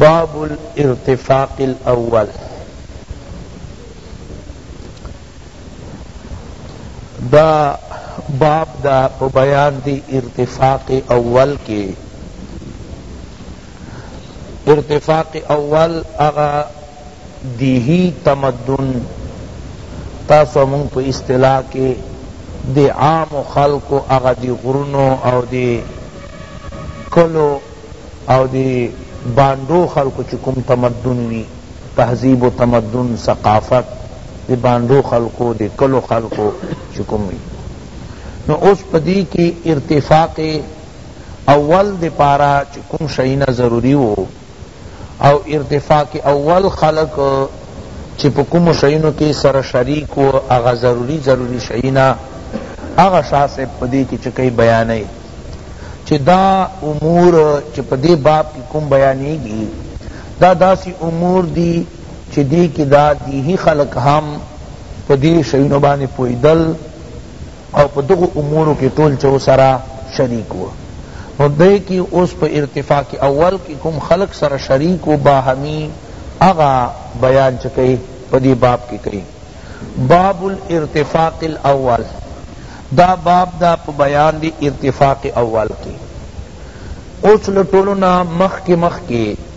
باب الارتفاق الاول دا باب دا په بیان دی ارتفاق اول کی ارتفاق اول اغا دیهی تمدن تاسو مونږ په اصطلاح کې د عامو خلکو هغه د غرونو او د کلو او د بانډو خلکو چې کوم تمدن وي، تهذیب و تمدن، ثقافت، د بانډو خلکو، د کلو خلکو چې کوم وي. نو اوس په دې کې ارتفاق اول دپاره چې کوم شیونه ضروري وو، او ارتفاع کی اول خلق چی په کومو شیونو کی سره شریک وو هغه ضروری ضروری شیونه هغه شاه صاحب په دی کی چه کئی بیانئی چی دا امور چی په دی باب کی کوم بیانیږی دا داسی امور دی چی دی کی دا دیهی خلق هم په دی شیونو باندی پوهیدل او په دغو امورو کی ټول چه ورسره شریک وو نو دی کی اوس په ارتفاع اول کی کوم خلق سره شریک وو باهمی هغه بیان چه کئی په دی باب کی کئی باب الارتفاق الاول دا باب دا په بیان دی ارتفاق اول کی اوس له ټولو نه مخکی مخکی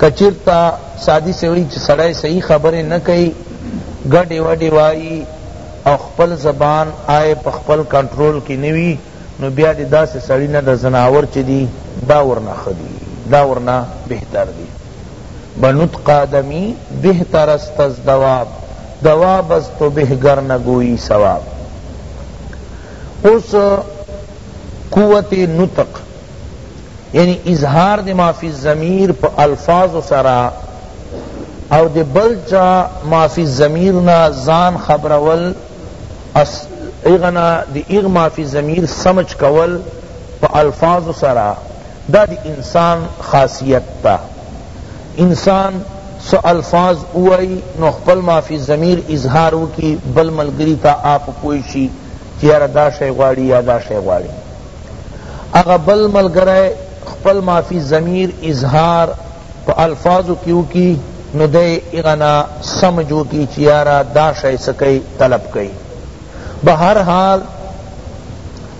که چیرته سادی سه وی چه سړی صحیح خبری نه کئی ګډی وډی وایی او خپل زبان ئای په خپل کنټرول کی نه وی نو بیا دی داسی سړی نه د ځناور چه دی دا ورنه ښه دی دا ورنه بهتر دی به نطق آدمی بهتر است از دواب دواب از تو به گر نه گویی صواب اوس قوت نطق یعنی اظهار د ما فی الضمیر په الفاظو سره او د بل چا ما فی الضمیر نه ځان خبرول اغنا د اغ ما فی الضمیر سمجھ کول په الفاظو سره دا د انسان خاصیت تا انسان سو الفاظ اوئی نو خپل ما فی الضمیر اظهار وکي بل ملګری تا آپ کوئی شي چې یاره دا شی غواړي یا دا شی غواړي هغه بل ملګری خپل مافی ضمیر اظهار په الفاظو کی وکی نو دی هغه نه سمج وکی چی یاره دا شی څه کئی طلب کئی بهر حال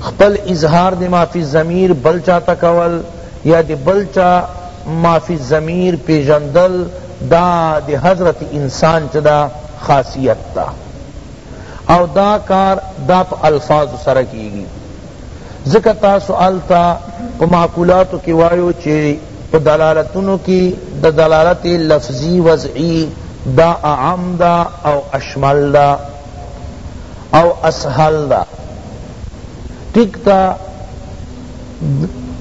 خپل اظهار دی مافی ضمیر بل چاته کول یا دی بل چا مافی ضمیر پیژندل دا دی حضرت انسان چه دا خاصیت دا او دا کار دا په الفاظو سره کیږی ځکه تاسو هلته په معقولاتو کی وایو چی په دلالتونو کی د دلالت لفظی وضعی دا اعم دا او اشمل دا او اسهل دا ٹک تا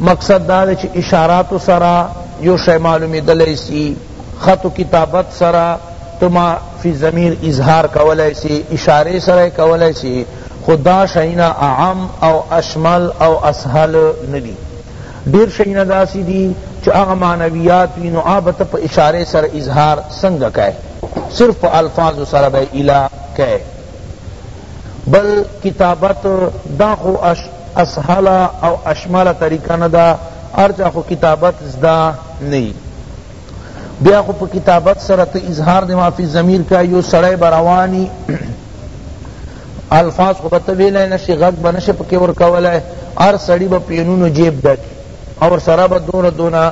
مقصد دا چی اشاراتو سرا یو شی معلومی دلی سی خط و کتابت سره ته ما فی الضمیر اظهار کولای سی اشارې سره یې کولای سی خو دا شیونه اعم او اشمل او اسهل نه دي ډېر شیونه داسې دي چې هغه معنویات وي نو هغه به ته په اشارې سره اظهار څنګه کړې صرف په الفاظو سره به یې اله کړې بل کتابت دا خو اسهل او اشمل طریقه نه ده هر چا خو کتابت زده نه یی بیا خو په کتابت سره ته اظهار د مافی ضمیر کا یو سړی بروانی الفاظ خو بته ویلای نشی غږ بنشه پکې ور کولای هر سړی به پینونو جیب دک اور سره به دور دونا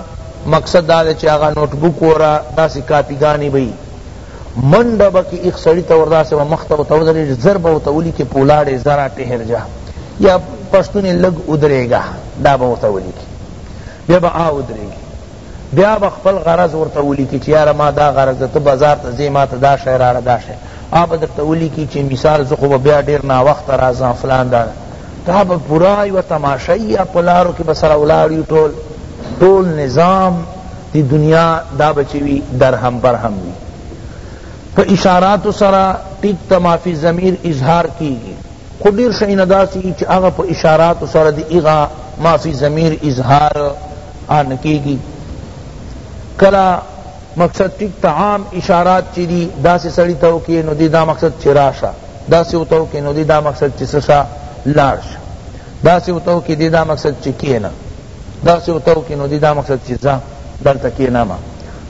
مقصد دا چې هغه نوٹ بک ورا داسې کاپیګانی بی منډه به کې ایک سړی ته ورداسې به مخ ته ورته ودرېږي زر به ورته ولیکې پولاړې زرا ټهر جا یا پښتون لږ ودرېږه دا به ورته ولیکي بیا به آ ودریږي بیا به خپل غرض ورته ولیکي چې یاره ما دا غرض ده ته بازار ته ځې ما ته دا شی راړه دا شی آ به درته ولیکي چې مثال زه خو به بیا ډېر ناوخته راځم فلان دا دا به پورا یوه تماشه یي په لارو کې به سره ولاړ یو ټول ټول نظام د دنیا دا به چې وي درهم برهم وي په اشاراتو سره ټیک تمافي ضمیر اظهار کیږي خو ډیر شئینا داسی چی هغه په اشاراتو سره د هغه ما فی ضمیر اظهار آن کیږی کلا مقصد ټیک تا عام اشارات چی دی داسی سړی ته وکی نو دی دا مقصد چی راشه داسی ورته وکی نو دی دا مقصد چی څه شه لاړ شه داسی ورته وکی دی دا مقصد چی کینه داسې ورته وکړي نو دې دا مقصد چې ځه دلته کېنمه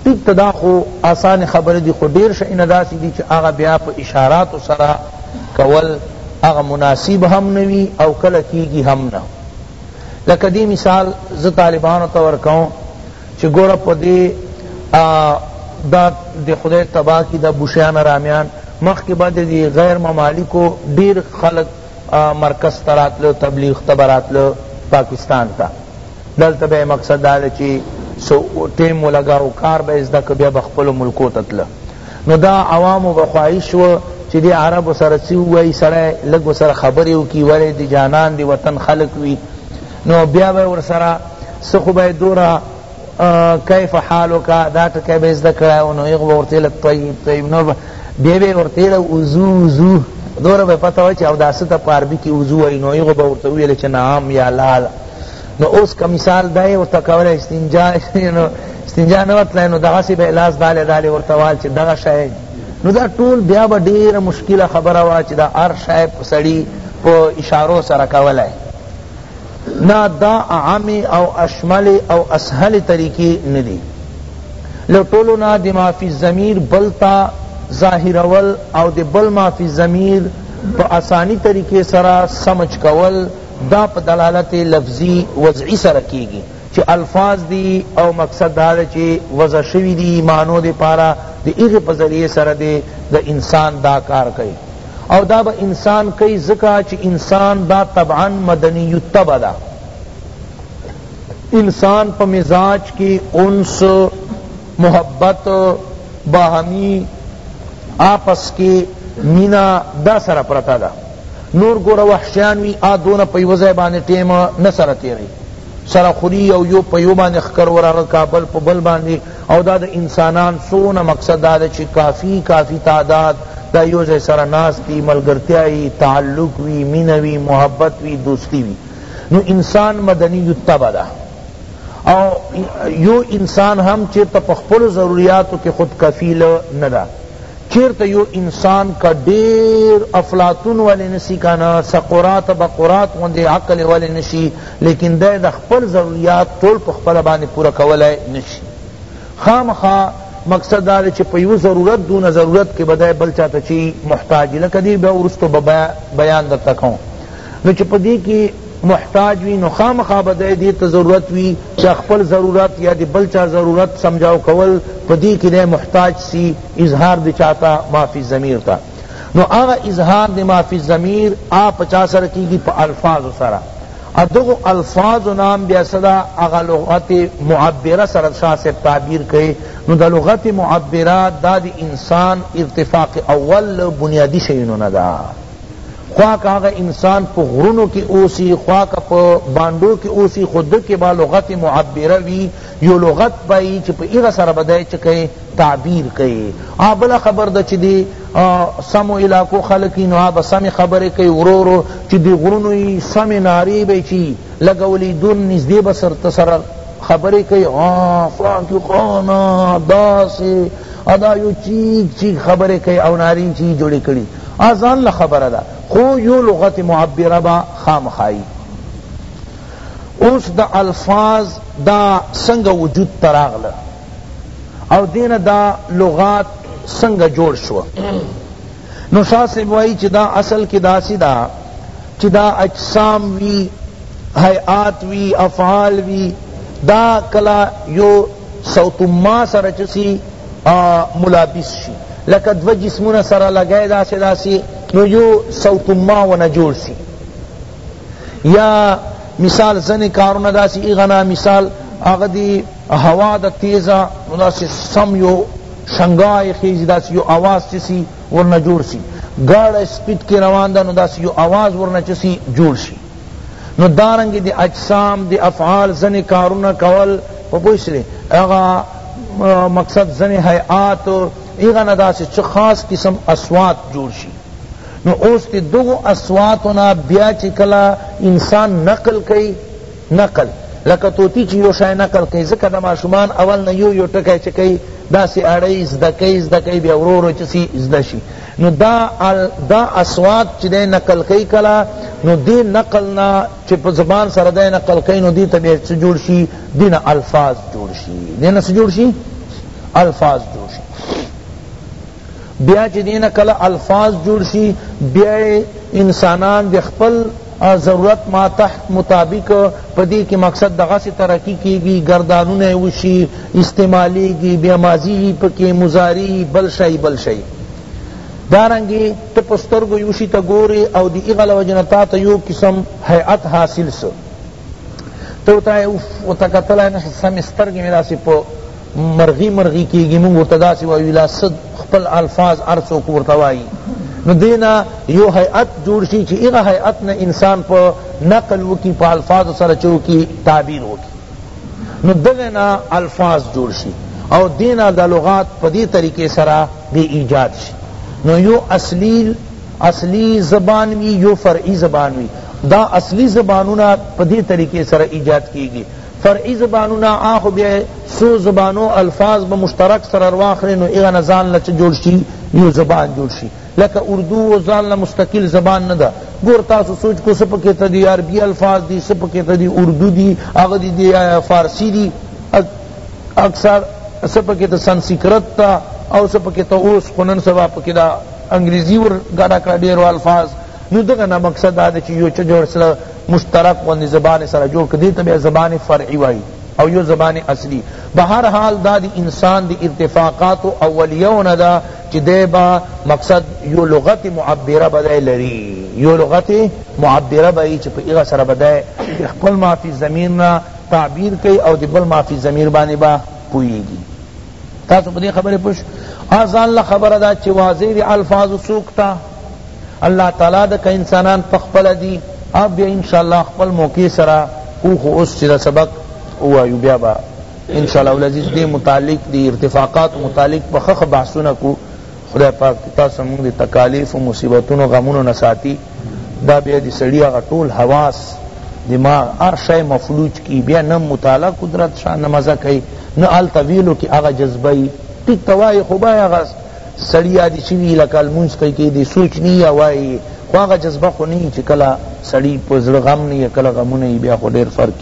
ټیک ته دا خو آسان خبره دي خو ډیر شیونه داسې دي چې هغه بیا په اشاراتو سره کول هغه مناسب هم نه وي او کله کیږي هم نه لکه دې مثال زه طالبانو ته ورکوم چې ګوره په دې دا د خدای تبا کی دا بوشیان رامیان مخکې بعد د غیر ممالکو ډیر خلق مرکز ته راتلو تبلیغ ته به راتلو پاکستان ته دلته به یې مقصد دا دی چی څه ټیم ولګاوه کار به یې زده کړ بیا به خپلو ملکو ته تله نو دا عوامو به خواهش وه چی دې عربو سره څه ووایی سړی لږ ورسره خبرې وکړي ولې د جانان د وطن خلک وي نو بیا به یې ورسره څه خو به یې دوره کیف حالک دا ټکی به زده کړای او نو یغ به ورته له طیب طیب نو بیا به ورته له وضو وضو دوره به پته وای چې او داسې ته په عربي کې وضو وایي نو یغ به ورته ویل چې نعم یا لا لا نو اوس که مثال دا یې ورته کولی استنجا نو استنجا نه ورتلی نو دغسې به یې لاس دالې دالې ورته وال چې دغه شی نو دا ټول بیا به ډېره مشکله خبره وه چې دا هر شی سړي په اشارو سره کولی نه دا عامی او اشمل او اسهل طریقی ندی له ټولو نه د ما فی الضمیر بل ته ظاهرول او د بل ما فی الضمیر په اسانی طریقې سره سمج کول دا په دلالت لفظی وضعی سره کیږي چی الفاظ دی او مقصد دا دی چی وضع شوی دی معنو دی پارا دی ایغی پا ذریعے سر دی دا انسان دا کار کئی او دا به انسان کئی ځکه چی انسان دا طبعا مدنی الطبع ده انسان په مزاج کی انس محبت باهمی آپس کی مینه دا سره پرته ده نور گوره وحشیان وی آ دونه په یوه ځای باندې ټیم نه سره تیری سره خوری او یو په یو باندې ښکر ورغه کا بل په بل باندې او دا د انسانان سونه مقصد دا ده چی کافی کافی تعداد دا یو ځای سره ناست وی ملګرتیا یی تعلق وی مینه وی محبت وی دوستی وی نو انسان مدنی الطبع ده او یو انسان هم چیرته په خپلو ضروریاتو کی خود کفیل نه ده چیرته یو انسان که ډیر افلاطون ولی نسی کنه سقراط بقراط غوندی عقل ولی نشی لیکن دی د خپل ضروریات ټول په خپله باندی پوره کولای نشی خامخا مقصد دا دی چی په یو ضرورت دون ضرورت کی به دی بل چاته چی محتاج لکه دی بیا ورستو به بیان درته کوم نو چی په دی کی محتاج وی نو خامخا به دی دی ته ضرورت وی چی خپل ضرورت یا دی بل چا ضرورت سمجاو کول په دی کی دی محتاج سی اظهار د چا ته ما فی الضمیر ته نو هغه اظهار د ما فی الضمیر آ په چا سره کیږي په الفاظو سره ادغو الفاظ نام بیا صدا اغا لغت معبرہ سرد شاہ سے تعبیر کئے نو دا لغت معبرہ دا دی انسان ارتفاق اول بنیادی شئینو ندا خواہ کا اغا انسان پا غرونو کی اوسی خواہ کا پا باندو کی اوسی خود کے با لغت معبرہ وی یو لغت به یی چی په هغه سره به دی چه کئی تعبیر کئی ها بله خبر ده چی دی سمو علاقو خلق یی نو ها به سمی خبری کئی ورو ورو چی دی غرونو یی سمی نعری به چی لګولی دون نزدی به سر تسر خبری کئی ها فاتحانا داسی ادا یو چیک چیک خبری کئی او نعری چی جوڑی کری آزان لخبر ده خو یو لغت معبر با خام خائی اوس دا الفاظ دا سنګه وجود ته راغله او دینه دا لغات سنګه جوړ شو نو شاہ صاحب وائی چی دا اصل کی داسی دا چی دا اجسام وی حیات وی افعال وی دا کلا یو صوت ما سره چسی ملابس شی لکه دو جسمونه سره لګای داسې داسې نو یو صوت ما ونه جوړ سی یا مثال زنی کارونه داسی ایغنا مثال اغا دی هوا دا تیزا نو داسی سم یو شنگای خیزی داسی یو آواز چسی ورنہ جوڑ سی گاڑ سپیڈ کی روان دا نو داسی یو آواز ورنہ چسی جوڑ سی نو دارنگ دی اجسام دی افعال زنی کارونه کول په پوښتنه هغه مقصد زنی هيئات ایغه نه داسې چې خاص قسم اصوات جوړ شي نو اوس دی دغو اصواتو نه بیا چی کله انسان نقل کئی نقل لکه طوطی چی یو شای نقل کئی ځکه دا ماشومان اول نه یو یو ټکی چی کئی داسی اړئی زده کئی زده کئی بیا ورو ورو چسی زده شی نو دا دا اصوات چی دی نقل کئی کلا نو دی نقل نا چی په زبان سره دی نقل کئی نو دی ته بیا څه جوړ شی دین الفاظ جوړ شی دین څه جوړ شی الفاظ جوړ شی بیا چې دین کله الفاظ جوړ شي بیا انسانان د خپل ضرورت ما تحت مطابق پدی کې مقصد دغه سے ترقی کیږي گردانونه وشي استعمالیږي بیا ماضی پکې مضاری بل شي بل شي دارنګي ته پسترګو یوشي ته ګوري او دی غل وجنتا ته یو قسم هيئت حاصل سو تو تای اوف او تا کتلای نشد سم سترګې مې داسې په مرغی مرغی کیږي مونږ ورته داسې وایو لا صد خپل الفاظ هر څوک ورته وایي نو دینا یو هیئت جوړ شي چې هغه هیئت نه انسان په نقل وکي په الفاظو سره چې وکي تعبیر وکي نو دغه نه الفاظ جوړ شي او دینا د لغات په دې طریقې سره به ایجاد شي نو یو اصلی اصلی زبان وی یو فرعی زبان وی دا اصلی زبانونه په دې طریقې سره ایجاد کیږي فرعی زبانونه هغه خو بیا څو زبانو الفاظ به مشترک سره راواخلې نو هغه نه ځان له څه جوړ شي یو زبان جوړ شي لکه اردو و ځان له مستقل زبان نه ده ګور تاسو سوچ کو څه پکې ته دي عربي الفاظ دي څه پکې ته دي اردو دي هغه دي فارسي دي اکثر څه پکې ته سنسکرت ته او څه پکې ته اوس خو نن سبا پکې دا انګریزي ور ګډه کړه ډېرو الفاظ نو دغه نه مقصد دا دی چې یو څه جوړ سره مشترک غوندې زبان سره جوړ کړه دې ته بیا زبان فرعي وایي او یو زبان اصلي به هر حال دا د انسان د ارتفاقاتو اولیو نه ده چې دی به مقصد یو لغت معبره به دی لري یو لغت معبره به یې چې په هغه سره به دی خپل معافي ضمیر نه تعبیر کوي او د بل مافي ضمیر باندې به پوهیږي تاسو په دې خبره پوه شئ ځان له خبره ده چې واضح دي الفاظ څوک ته الله تعالی د که انسانان په خپل دي او بیا انشاءالله خپل موقع سره کوخ اوس چې د سبق ووایو بیا به انشاءالله العزیز دې متعلق دې ارتفاقات متعلق په خخ بحثونه کو خدای پاک دی تاسو موږ دی تکالیف او مصیبتونو غمونو نه ساتی دا بیا دی سړی هغه ټول حواس دماغ هر شی مفلوج کی بیا نه مطالعه قدرت شاه نه مزه کوي نه هلته ویلو کې هغه جذبه یي ټیک ته وایي خو بیا هغه سړی عادي شوي لکه لمونځ کوي کې دی سوچ نه یا وایي خو هغه جذبه خو نه چې کله سړی په زړه غم نه کله غمونه بیا خو ډېر فرق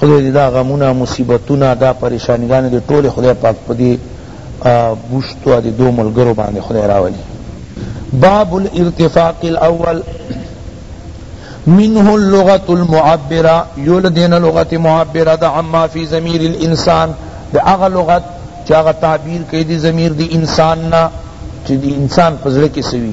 خدای دی دا غمونه مصیبتونه دا پریشانیګانې دی ټول خدای پاک په دې بوشتو او دې دو ملګرو باندې خدای راولي باب الارتفاق الاول منه اللغة المعبرة یول دین لغت معبرة دا عما فی ضمیر الانسان دا اغا لغت چاگا تعبیر کئی دی ضمیر دی انسان نا چی دی انسان پزرکی سوی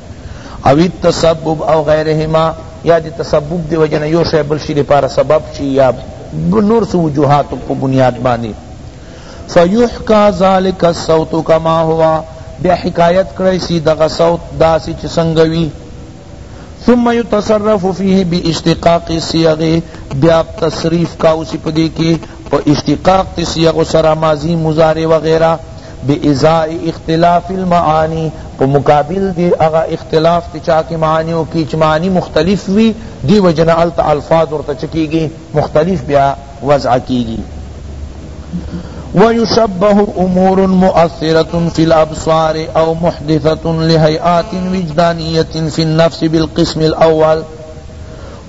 او التسبب او غیرهما یا د تسبب دی وجه نه یو شی بل شی لپاره سبب شی یا نور څه وجوهات په بنیاد باندې فیحکا ذلک الصوت کما هو بیا حکایت کړی سی دغه صوت داسی چې څنګه وی ثم يتصرف فيه باشتقاق الصيغ بیا تصریف کا اسی پدی کی په اشتقاق د صیغو سره ماضی مضارع وغیره بازاء اختلاف المعانی په مقابل دی هغه اختلاف چه چا کی معانیو کی چه معانی مختلف وی دی وجه نه هلته الفاظ ورته چه کیږی مختلف بیا وضع کیږی ويشبه امور مؤثرة في الابصار او محدثة لهيئات وجدانية في النفس بالقسم الاول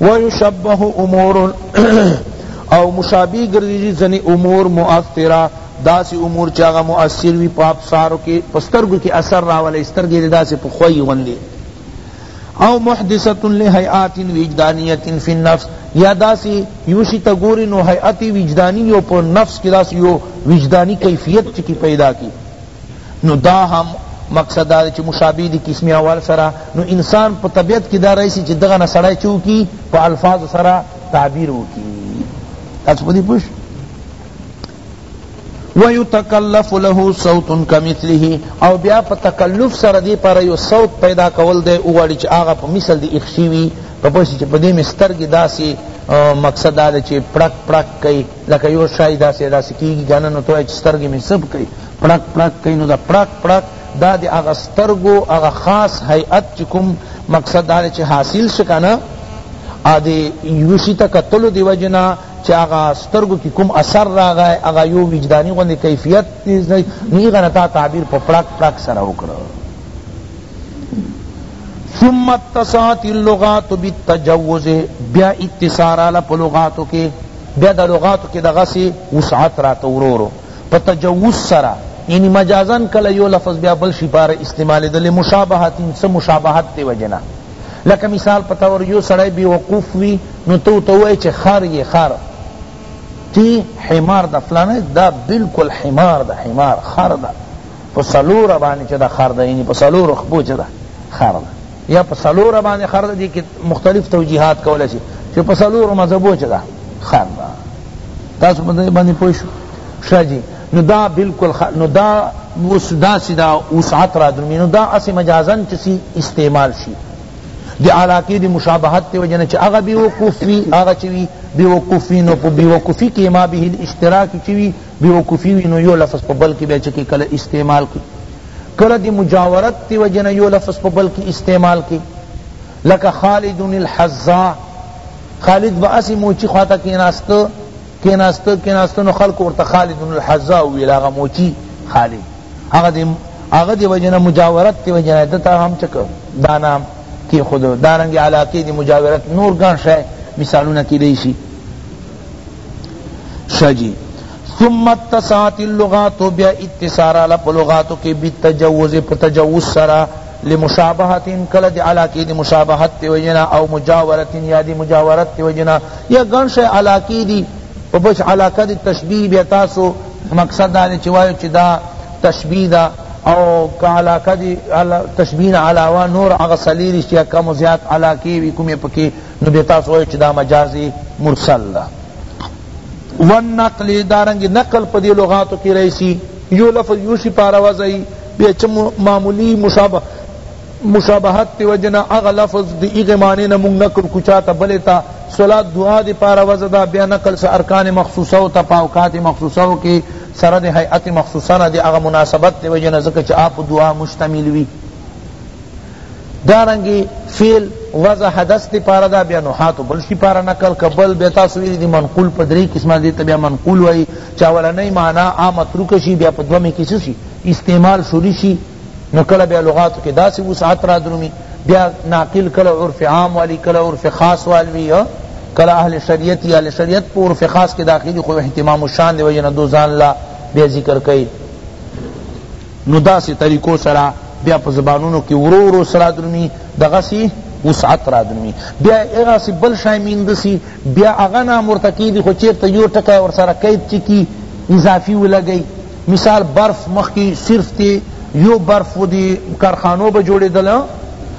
ويشبه امور او مشابه گردیږي ځنی امور مؤثره داسی امور چې هغه مؤثر وي په ابصارو کې په سترګو کې اثر راولي سترګې دې داسې په خوی غوندې او محدثه لهیئات وجدانیه فی النفس یا داسی یوشی تا گوری نو حیعت وجدانی یو پر نفس کی داسی یو وجدانی کیفیت چکی پیدا کی نو دا هم مقصد دا چې مشابه دی قسم اول سره نو انسان په طبیعت کې دا رئیسی چې دغه نه سړی چو کی په الفاظ سره تعبیر وکي تاسو په دې پوښ ويتکلف له صوت کمثله او بیا په تکلف سره دی پر یو صوت پیدا کول دی او غړي چې هغه په مثل دی اخشي وي په پوښ چې په دې مسترګې داسي مقصد دا چې پړک پړک کوي لکه یو شای داسې داسې کیږي کنه نو ته وایې چې سترګې مې څه کوي پړق پړق کوي نو دا پړق پړق دا د هغه سترګو هغه خاص هیئت چې کوم مقصد دا چې حاصل شي کنه ا د یو شي ته کتلو دی وجنا چې هغه سترګو کې کوم اثر راغی هغه یو وجداني غوندې کیفیت دی نو هغه نه تا تعبیر په پړق پړق سره وکړه ثم اتصات اللغات بالتجوز بیا اتصار علی لغاتو کې بیا د لغاتو کی دغسی وسعت راته ورورو په تجوز سره یعنی مجازا کله یو لفظ بیا بل شی پاره استعمالیده لمشابهت څه مشابهت دی وجه نه لکه مثال په طور یو سړی بی وقوف وی نو تو ته وای چې خر یې خر تی حمار د فلانه دا بالکل حمار د حمار خر ده په سلور باندې چې دا خر ده یعنی په سلور خبو چې دا خر ده یا په څلور باندې خر دی کې مختلف توجیهات کول شي چې په څلور مذهبو چې دا خر دا تاسو باندې پوه شو شاجی نو دا بالکل نو دا اوس دا سدا وسعت را درمی نو دا اس مجازن چسی استعمال شي دی علاقه دی مشابهت تی وجنه چې هغه بیوقوفی هغه چوی بیوقوفی نو په بیوقوفی کې ما به الاشتراک چوی بی وقوفی وی نو یو لفظ په بل کی بیا چکی کله استعمال کی کله دی مجاورت تی وجه نه یو لفظ په بل کی استعمال کی لکه خالد الحزا خالد با اسی موچی خواته کیناست کیناست کیناست نو خلق ورته خالد الحزا ویل هغه موچی خالد هغه دی هغه دی وجه نه مجاورت تی وجه نه دتا هم چک دا نام کی خود دارنګ علاقه دی مجاورت نور ګڼ شای مثالونه کی دی شي ښه جی ثم اتسعت اللغات بیا اتساع راله په لغاتو کې بالتجوز په تجوز سره لمشابهت کله دی علاقه دی مشابهت تی وجنا او مجاورت یا دی مجاورت تی وجنا یا گن شی علاقه دی په بش علاقه دی تشبیه بیا تاسو مقصد دا چې وایو چې دا تشبیه دا او که علاقه دی تشبیه علاوه نور هغه سلیریش یا کم زیات علاقه وی کومه پکې نو بیا تاسو وایئ چې دا مجاز مرسل ده والنقل دارنګ نقل په دې لغاتو کې رئیسی یو لفظ یو شی پاره وځي بیا چې معمولی مشابه مشابهت تی وجنا اغه لفظ دی اغه معنی نه مونږ نقل کوچا ته بلې تا صلات دعا دی پاره وځدا بیا نقل سره ارکان مخصوصه او تپاوکات مخصوصه او کې سره د هیئت مخصوصه نه دی اغه مناسبت تی وجنا ځکه چې اپ دعا مشتمل وی دارنګی فعل وضع حدث دی پارا دا بیا نحاتو بل شی پارا نقل کبل بیا تاسو ویلی دی منقول په دری قسمه دی بیا منقول وای چاولنی معنی آ متروک شی بیا په دومی کسی شی استعمال شوری شی نو کلا بیا لغاتو کې داسی وسعت را درومی بیا ناقل کلا عرف عام والی کلا عرف خاص والی کلا اهل شریعت یا اهل شریعت په عرف خاص کې داخلي خو اهتمام الشان دی وجنه دو ځان لا بیا ذکر کئ نو داسی طریقو سره بیا په زبانونو کی ورو ورو څه رادرومی دغسی وسعت رادرومی بیا هغسی بل شای میند سی بیا هغه نام ورته کیدی خو چیرته یو ټکی ورسره قید چی کی اضافی ولګی مثال برف مخکی صرف تی یو برف دی کارخانو به جوړیدل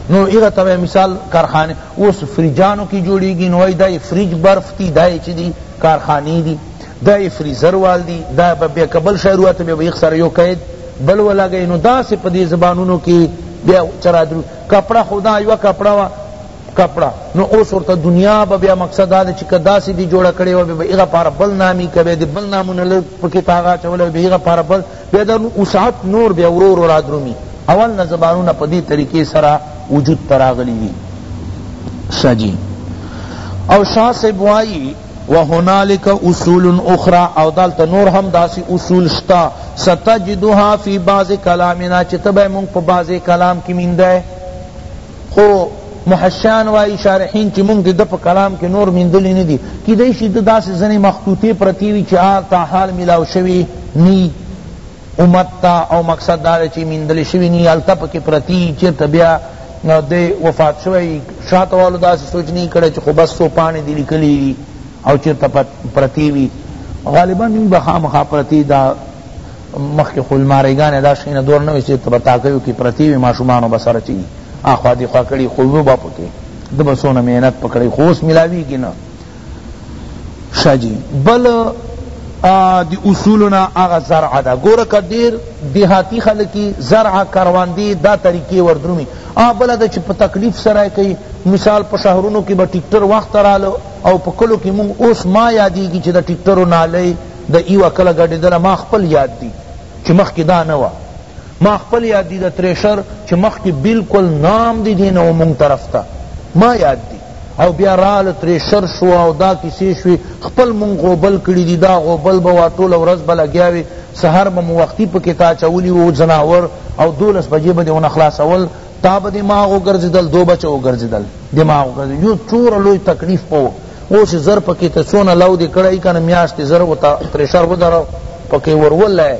نو ایغا تبع مثال کارخانه اوس فریجانو کی جوړیږي نو دا فریج برف تی دا چی دی کارخانی دی دا یې فریزر وال دی دا به بیا که بل شاعر واته بیا به یخ سره یو قید بل ولګی نو داسې په دې زبانونو کې بیا چرادرو کپړه خو دا یوه کپړه وه کپړه نو اوس ورته دنیا به بیا مقصد دا دی چې که داسې دی جوړه کړې وه بیا به هغه پاره بل نامي که بیا د بل نامونه لږ پکې په هغه اچولی بیا هغه پاره بل بیا دا وسعت نور بیا ورو ورو رادرومي اول نه زبانونه په دې طریقې سره وجود ته راغلي دي شاه جی او شاه صاحب وایي وهنالک اصول اخری او دلته نور هم داسی اصول شته ستجدها فی بعض کلامنا چی ته به یې مونږ په بعض کلام کی مینده خو محشیان وایی شارحین چی مونږ د ده په کلام کی نور میندلی ندی کیدای شی د داسی ځینی مخطوطی پرتی وی چی هلته حال ملاؤ شوی نه یی امت ته او مقصد دا دی چی میندل شوی نی هلته پکی پرتی یی چیرته بیا دی وفات شوی یی شاته والو داسی سوچ نی کړی چی خو بس څو پاڼی دی لیکلی وی او چیرته پرتی وی غالبا وی به خامخا پرتی دا مخکی خو الماری ګانی دا شیونه دور نه وی چیرته به تاکیو کی پرتی وی ماشومانو به سره چی اخوا دیخوا کړی خو وی به پکی ده به څونه محنت پکړی خو اوس ملاویږی نه شه جی بل دی اصولنا اغا زرع دا گورا که دیر دیهاتی خلقی زرع کرواندی دا طریقی وردرومی آ بلا دا چی پا تکلیف سرائی کئی مثال پا شهرونو کی با ٹکٹر وقت رالو او پا کلو کی مونگ اوس ما یادیگی چی دا ٹکٹرو نالی دا ایوہ کلا گڑی دلا ما خپل یاد دی چی مخ کی دا نوا ما خپل یاد دی دا تریشر چی مخ کی بلکل نام دی دینو مونگ طرف تا ما یاد دی او بیا رااله ترې شر شو او دا کیسې شوې خپل مونږ غوبل کړي دي دا غوبل به وا ټوله ورځ به لګیا وې سهار به مو وختي په کښې تا اچولي وو ځناور او دولس بجې به دې ونه خلاصول تا به دماغ وګرځېدل دو بچه وګرځېدل دماغ وګرځېدل یو څوره لوی تکلیف په وو اوس زر په کښې ته څونه لو دې کړی کنه میاشتې زر ورته ترې شر ودرو په کښې ورولای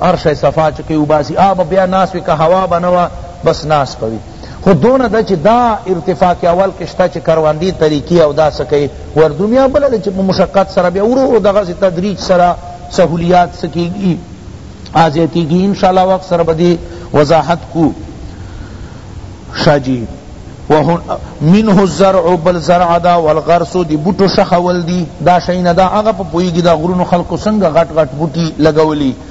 هر شی صفا چې کښې وباسي آ به بیا ناست وي که هوا به نه وه بس ناست به وي خو دونه ده چی دا ارتفاع که اول که شته چی کرواندی طریقی او دا سکی وردو میا بله ده چی په مشقت سره بیا ورو ورو دغسی تدریج سره سهولیات سکیږی آزیاتیږی ان شاء الله وقت سره به دی وضاحت کو شا جی منه الزرع بل زرع دا والغرس دی بوټو شخول دی دا شین دا هغه په پویګی دا غرونو خلق څنګه غټ غټ بوټي لګولی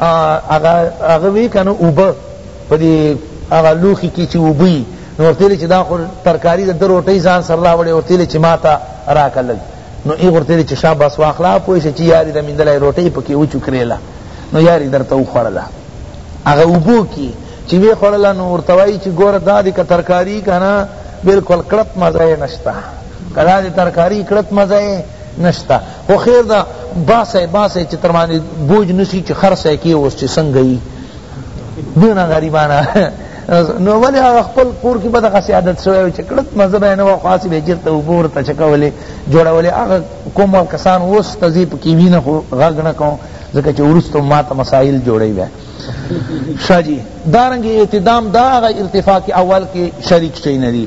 هغه وی کنه اوبه په دی هغه لوخی کی چی اوبه یی نو ورته ویل چی دا خو ترکاری ده ده روټی ځان سره راوړی ورته ویل چی ماته راکه لږ نو ایغ ورته ویل چی شه بس واخله پوه شه چی یاری ده میندلی روټی پکی وچوکریله نو یاری درته وخوړله هغه اوبو کی چی وی خوړله نو ورته وایی چی ګوره دا دی که ترکاری کنه بالکل کړپ مزه یې نشته که دا دی ترکاری کړپ مزه یې نشته خو خیر ده باسه باسه چه تر باندې بوج نسی چه خرڅ کی اوس چه څنګه یی دونه غریبانه نو ولی هغه خپل کور کې به دغه سیادت شوی چې کړت مزه به نه و خاصی به چیرته وبور ته چکولې جوړولې هغه کوم کسان اوس تزیب کې وینه خو غږ نه کوم ځکه چې ورستو ما ته مسائل جوړی وی شاجی دارنګ اعتدام دا هغه ارتفاع کې اول کې شریک شي نه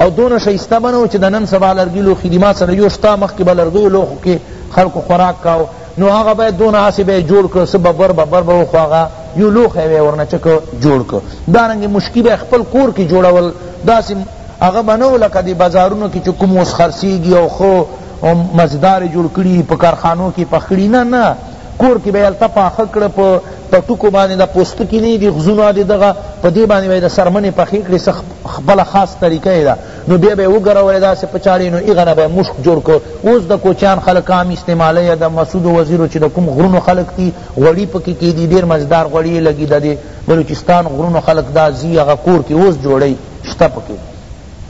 او دونه شایسته بنو چې د نن سبا لرګي لوښي دي ما سره یو شته مخکې به لرګیو لوښو کې خلکو خوراک کاو نو هغه به دونه هسې به یې جوړ کړ څه ببر ببر به خو هغه یو لوښی به یې ورنه چه که جوړ کړ دارنګې مشکي به یې خپل کور کې جوړول داسې هغه به نه و لکه د بازارونو کې چې کوم اوس خرڅېږي او ښه مزدار جوړ کړي په کارخانو کې پخ کړي نه نه کور کی به هلته پاخه کړه په پټوکو باندې دا پوستکی نه دی غزونه دی دغه په دې باندې به د سرمنې پخې کړې څه خپله خاص طریقه یې ده نو بیا به یې وګرولې داسې په چاړې نو هغه نه به یې مشک جوړ کو اوس د کوچیان خلک عام استعماله یا د مسعود وزیرو چې د کوم غرونو خلک دي غوړي پکې کېدي ډېر مزدار غوړي یې لګېده د بلوچستان غرونو خلک دا ځي هغه کور کې اوس جوړوي شته پکې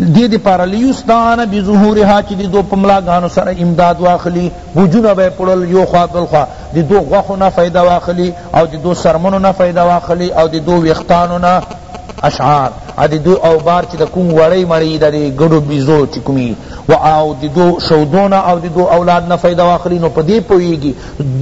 دې دپاره لیستعان بظهورها چې د دوئ په ملاګانو سره امداد واخلي غوږونه به یې پړل یو خوا بل خوا د دوئ غوښو نه فائدۀ واخلي او د دوئ څرمنو نه فائدۀ واخلي او د دوئ وېښتانو نه اشعار او د دوئ اوبار چې د کوم وړۍ مړۍ یې ده د ګډو بیزو چې کومې وي او د دوئ شودو نه او د دوئ اولاد نه فائدۀ واخلي نو په دې پوهېږي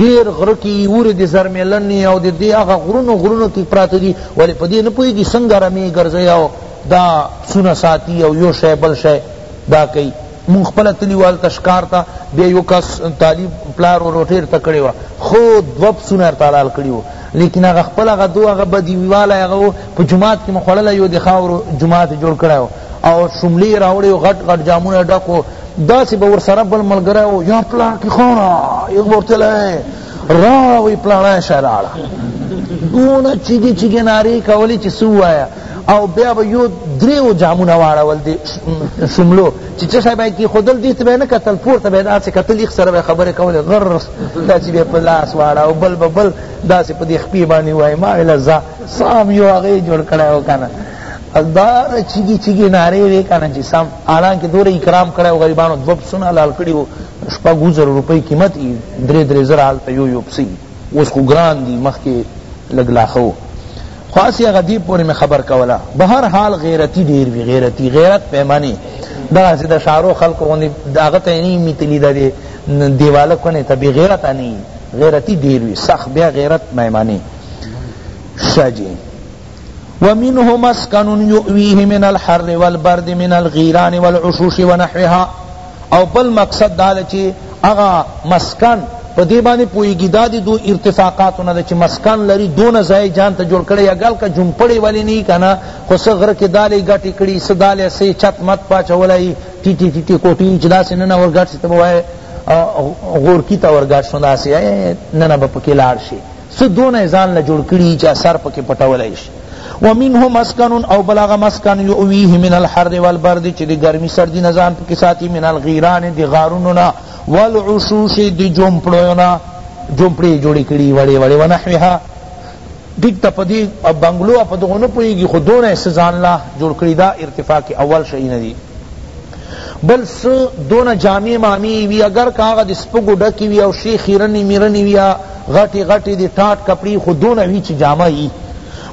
ډېر غره کې اور د زرمېلنې او د دې هغه غرونو غرونو کې پراته دي ولې په دې نه پوهېږي څنګه رمې ګرځوي او دا پسونه ساتی او یو شی بل شی دا کئی مونږ خپله تلی وو هلته ښکار ته بیا یو کس طالب پلار وروټی ورته کړی وه خو دوه پسونه ورته حلال کړي وو لیکن هغه خپل هغه دو هغه بدیوالی هغه وو په جومات کې مو خوړلی یو د خاورو جومات یې جوړ کړی وو او شملې یې راوړی وو غټ غټ جامونه یې ډک وو داسې به ورسره بل ملګری وو یا پلار کې خونه یې ورتلی را وی پلانا شراړه دونه چیګی چیګی ناری کولی چې سو وایا او بیا به یو دریو جامونه واړول دی شملو چې څه شی باید کی خودل دې ته به نه کتل پورته به داسې کتل یخ سره به خبره کوله غر داسې به په لاس واړه او بل به بل داسې په دې خپې باندې وای ما ویل زه سام یو هغه جوړ کړی او کنه دا چیګی چیګی نارې وې کنه چې سم حالانکه دوره اکرام کړه او غریبانو دوه پسونه حلال کړي وو شپږ زر روپۍ قیمت یې درې درې زر هلته یو یو پسې اوس خو ګران دي مخکې لږ لا ښه وو خو هسې هغه دې پورې مې خبر کوله به هر حال غیرتي ډېر وي غیرتي غیرت پې منې دغسې د شارو خلکو غوندې هغه ته یې نه مې تلي ده دې دیواله کونې ته بې غیرته نه غیرتي ډېر وي سخت بیا غیرت مې منې ښه جي ومنه مسکن یؤویه من الحر والبرد من الغیران والعشوش ونحوها او بل مقصد دا ده چی اغا مسکن په دې باندې پویږي دا دي دو ارتفاقات نه چې مسکن لري دون ځای جان ته جوړ کړي اګل کا جمپړي ولی نه کنا خو صغر کې دالې غټي کړي سدالې سي چت مت پاچ ولای ټي ټي ټي کوټي چې داسې نه ور غټ ته وای غور کی تا ور غټ شو داسې نه نه په کې لاړ شي څه دونه یې ځان له جوړ کړي چې اثر پکې پټولی شي ومنه مسکن او بل هغه مسکن یؤویه من الحر والبرد چې د ګرمي سردي نه ځان پکې ساتي من الغیران د غارونو نه والعشوش د جومپړیو نه جومپړې یې جوړې کړي وړې وړې ونحوها دیگ تا پا دی بنگلو پا دغو نپویگی خود دون ایسا زان لا جوڑ کری دا ارتفاع کی اول شئی ندی بل س دون جامع مامی وی اگر کاغد سپگو ڈکی وی او شی خیرنی میرنی وی غټی غټی دی ټاټ کپڑی خو دونه وی چی جامع ای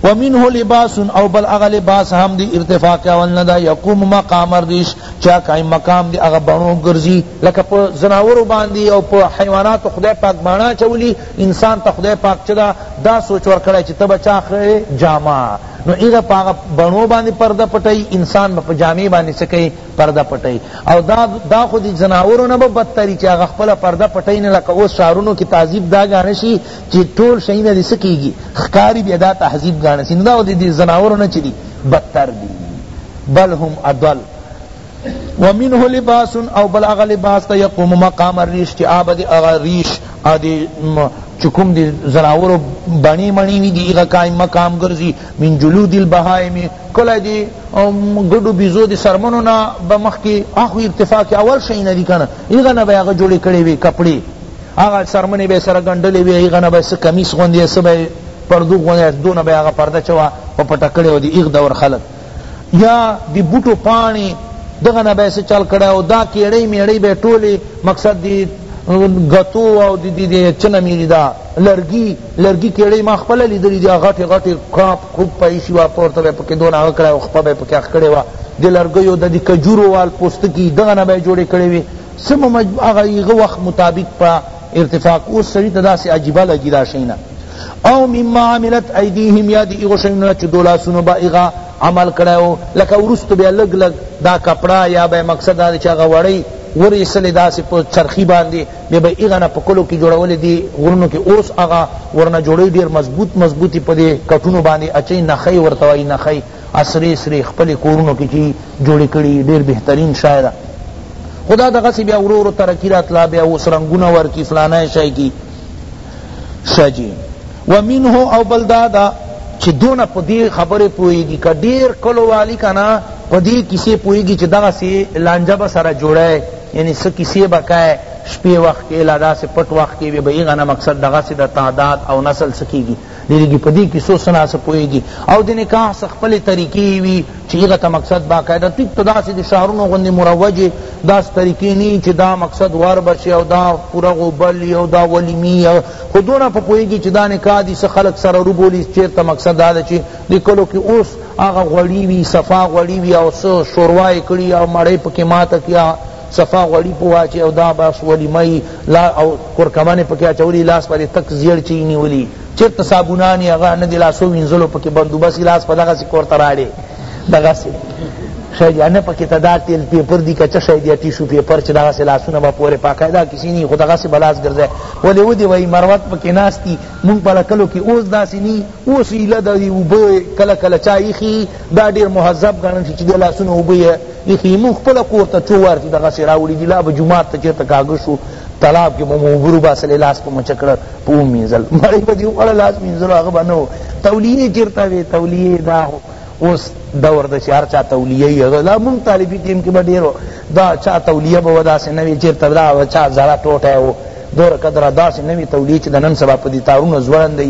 ومنه لباس او بل اغه لباس هم دی ارتفاع کول نه دا یقوم مقام الریش چا قائم مقام دی اغه بڼو ګرځي لکه په زناورو باندې او په حیوانات خدای پاک باڼا چولی انسان ته خدای پاک چدا دا سوچ ورکړی چې تب چا خره جامع نو ایغه پاغه بڼو باندې پرده پټي انسان په جامع باندې سکی پرده پټی او دا دا خو دی جناورو نه بدتری چې هغه خپل پرده پټی نه لکه اوس شهرونو کې تعذیب دا غانه شي چې ټول شي نه سکیږي خکاری بیا دا تهذیب غانه شي دا دی جناورو نه چي بدتر دی بل هم ادل ومنه لباس او بل اغا لباس تا یقوم مقام الریش چی آب دی اغا ریش آدی چکم دی زناورو بنی منی وی دی اغا قائم مقام گرزی من جلود البہائم کله دی ګډو بیزو دی څرمنو نه به مخکی اخو ارتفاع کی اول شیونه دی کنه هغه نه به هغه جوړی کړی وی کپڑی هغه څرمنی به سره ګنډلی وی هغه نه به څه کمیس غوندی څه به پردو غوندی دونه به هغه پرده چوا په پټه کړی او دی هغه دور خلق یا دی بوټو پانی دغه نه به څه چل کړی او دا کیړی میړی به ټولی مقصد دی ګتو او دی دی چنه میری دا لرګی لرګی کیړی ما خپله لیدلی دی غټی غټی کاپ کوپ پای شی وا پورته به پکې دون هغه کړای او خپه به پکې اخ کړی وا د لرګیو د کجورو وال پوستکی دغه نه به جوړې کړی وی سم هغه یغه وخت مطابق په ارتفاق اوس سړی ته داسې عجیبه لګی دا شی نه او مما عملت ایدیهم یا دی ایغو شنو چ دو لاسونو با ایغا عمل کړو لکه ورست بیا لګ لګ دا کپڑا یا به مقصد دا چا غوړی وریسل داس په چرخی باندې بیا به ایغه نه په کلو کی جوړولی دی غرونو کی اوس هغه ورنه جوړی ډیر مضبوط مضبوطی په دی کټونو باندی اچی نخی ورته وایی نخی عصری عصری خپل کورونو کی چی جوړی کړی ډیر بهترین شای ده خو دا دغسی بیا ورو ورو ترقی راتله بیا اوس رنګونه ورکی فلانه شای کی شه جی ومنه او بل دا ده چی دونه په دی خبره پوهیږي که ډیر کلو والی کنه په دی کسی پوهیږي چی دغسی لانجه به سره جوړی یعنی څه کیسې به کوې شپې وخت کې لا داسې پټ وخت کې به هغه نه مقصد دغسې د تعداد او نسل څه کېږي ډېرېږي په دې کیسو څه ناڅه پوهېږي او د نکاح څه خپلې طریقې وي چې هغه ته مقصد باقاعده ټیک ته داسې د شعرونو غوندې مروجې داسې طریقې نه وي چې دا مقصد ور به شي او دا پوره غوبل وي او دا ولیمي خو دونه په پوهېږي چې دا نکاح دي څه خلک سره روبولي چېرته مقصد دا ده چې د کلو کې اوس هغه غوړي وي صفا غوړي وي او څه شوروا یې کړي او مړۍ پکې ماته کړي صفا غوړي په واچي او دا بس ولیمه یي او کورکمن یې پکې اچولي لاس باندې تک زیړ چي نیولي چېرته صابونان یې هغه نه د لاسو وینځلو پکې بندوبست لاس په دغسې کورته راړې دغسې ښه جي نه پکې ته دا تیل پیپر دي که څه شی دی ټیشو پیپر چې دغسې لاسونه به پورې پاکه دا کسې نه خو دغسې به لاس ګرځی ولې ودې وایي مروت پکې ناست دي مونږ په لکلو کې اوس داسې نه اوس ایله د اوبه کله کله چا ایخی دا ډیر مهذب ګڼل شي چې د لاسونه اوبه یې ایخی مونږ خپله کور ته څو وار چې دغسې راوړي دي لا به جومات ته چېرته کاږه شو تالاب کې به مو اوبه وباسلې لاس په مچه کړه په ومینځل مړۍ به دې وخوړه لاس مینځلو هغه به نه و تولیې چېرته وې تولیې دا اوس دور د چې هر چا تولیه یې هغه لا مونږ طالبي ټیم کې به ډېر دا چا تولیه به وه داسې نه وي چېرته دا چا زړه ټوټی و دور قدر داس نوی تولی چې د نن سبا په دې تارونه ځوړندې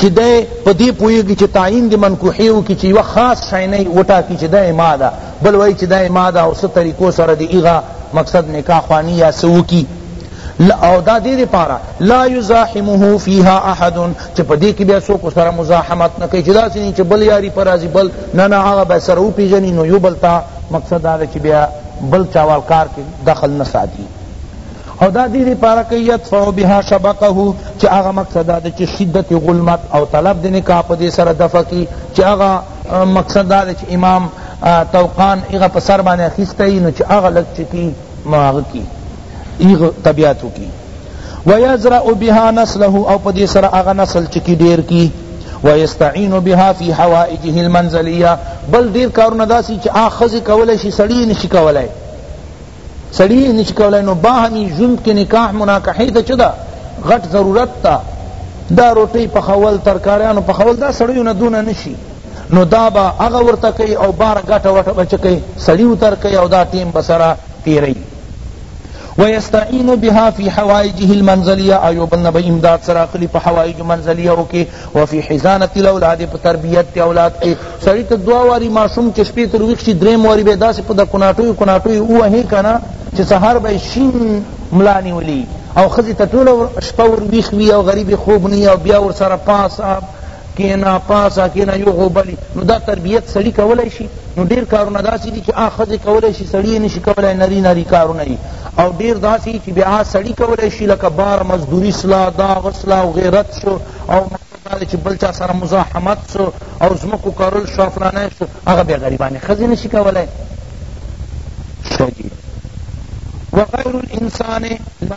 چی دی په دی پوهیږي چې تعین د منکوحې وکړي چې یوه خاص شینۍ وټاکي چې دا یې ما ده بل وایي چې دا یې ما ده او څه طریقو سره د هغه مقصد نکاح خواني یا څه وکړي او دا دې لپاره لا یزاحمه فیها احد چې په دې کې بیا څوک سره مزاحمت نه کوي چې داسې نه چې بل یاري پر راځي بل نه نه هغه به سره وپېژني نو یو بل ته مقصد دا دی چې بیا بل چاوال کار کې دخل نه ساتي او دا دی دی پاره که یدفع بها شبقه چه هغه مقصد دا چه شدت غلمت او طلب دی نکاح په دی سره دفع کی چه هغه مقصد دا دی چه امام توقان هغه په سر باندې اخیستی نو چه هغه لږ چه کی نو هغه کی هغه طبیعت کی ویزرع بها نسله او په دی سره هغه نسل چه کی ډیر کی ويستعين بها في حوائجه المنزليه بل دیر کارونه داسی چې آ خزی کولای شي سړی نشي کولای سړی نش کولای نو باهمی ژوند کې نکاح مناکحې ته چدا غټ ضرورت تا دا روټي پخول ترکاریانو پخول دا سړیو نه دونه نشي نو دا با هغه ورته کوي او بار غټه وټه بچ کوي سړیو تر کوي او دا ټیم بسره تیری ويستعين بها في حوائجه المنزليه ايوبن به امداد سره اخلي په حوائج منزليه او کې وفي حضانة الاولاد په تربیت دی اولاد کې سړی ته دوا واری ماشوم چې شپې تر ویښ شي دریم واری به داسې په د کناټوی کناټوی ووهې کنه چې سهار به شین ملا نیولی او ښځې ته ټوله شپه ور ویښ وي او غریب خوب نه او بیا ورسره پاس کینا پاسا کینا یو غوبلی نو دا تربیت سړی کولای شي نو ډیر کارونه داسې دي چې آ ښځې کولای شي سړی یې نشي کولای نری نری کارونه یې او ډیر داسی چی بیا سړی کولای شی لکه بار مزدوری سلا دا وسلا او غیرت شو او مقصد دا چی بل چا سره مزاحمت سو او زمکو کرل شو فلانه شو هغه بیا غریبانه خزی نشی کولای شجی وغیر الانسان لا